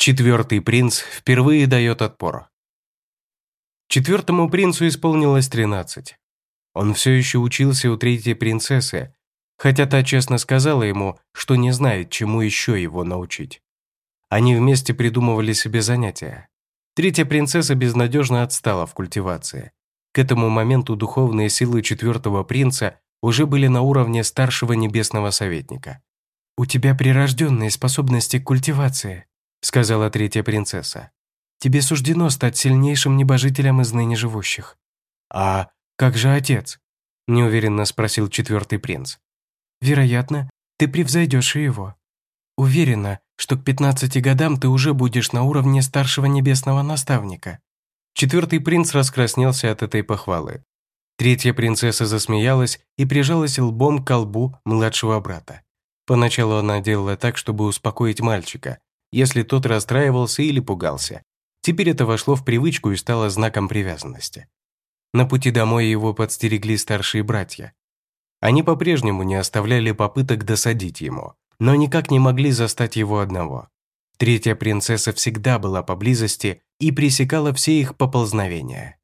Четвертый принц впервые дает отпор. Четвертому принцу исполнилось 13. Он все еще учился у третьей принцессы, хотя та честно сказала ему, что не знает, чему еще его научить. Они вместе придумывали себе занятия. Третья принцесса безнадежно отстала в культивации. К этому моменту духовные силы четвертого принца уже были на уровне старшего небесного советника. «У тебя прирожденные способности к культивации», сказала третья принцесса. «Тебе суждено стать сильнейшим небожителем из ныне живущих». «А как же отец?» – неуверенно спросил четвертый принц. «Вероятно, ты превзойдешь и его. Уверена, что к 15 годам ты уже будешь на уровне старшего небесного наставника». Четвертый принц раскраснелся от этой похвалы. Третья принцесса засмеялась и прижалась лбом к колбу младшего брата. Поначалу она делала так, чтобы успокоить мальчика, если тот расстраивался или пугался. Теперь это вошло в привычку и стало знаком привязанности. На пути домой его подстерегли старшие братья. Они по-прежнему не оставляли попыток досадить ему, но никак не могли застать его одного. Третья принцесса всегда была поблизости и пресекала все их поползновения.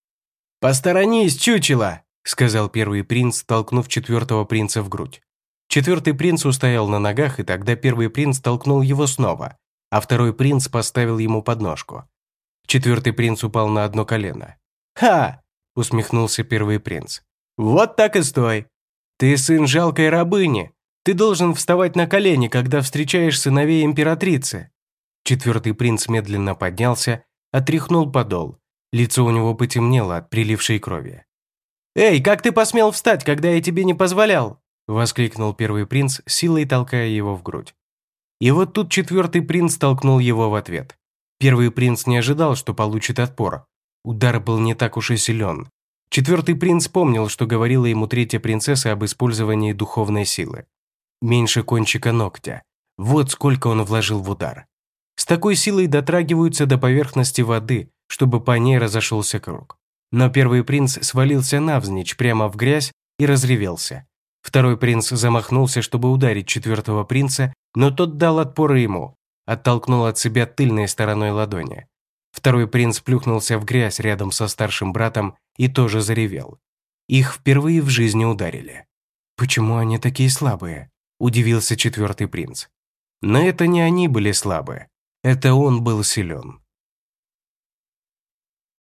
«Посторонись, чучело!» – сказал первый принц, толкнув четвертого принца в грудь. Четвертый принц устоял на ногах, и тогда первый принц толкнул его снова, а второй принц поставил ему подножку. Четвертый принц упал на одно колено. «Ха!» – усмехнулся первый принц. «Вот так и стой! Ты сын жалкой рабыни! Ты должен вставать на колени, когда встречаешь сыновей императрицы!» Четвертый принц медленно поднялся, отряхнул подол. Лицо у него потемнело от прилившей крови. «Эй, как ты посмел встать, когда я тебе не позволял?» – воскликнул первый принц, силой толкая его в грудь. И вот тут четвертый принц толкнул его в ответ. Первый принц не ожидал, что получит отпор. Удар был не так уж и силен. Четвертый принц помнил, что говорила ему третья принцесса об использовании духовной силы. Меньше кончика ногтя. Вот сколько он вложил в удар. С такой силой дотрагиваются до поверхности воды, чтобы по ней разошелся круг. Но первый принц свалился навзничь прямо в грязь и разревелся. Второй принц замахнулся, чтобы ударить четвертого принца, но тот дал отпор ему, оттолкнул от себя тыльной стороной ладони. Второй принц плюхнулся в грязь рядом со старшим братом и тоже заревел. Их впервые в жизни ударили. «Почему они такие слабые?» – удивился четвертый принц. Но это не они были слабы, это он был силен.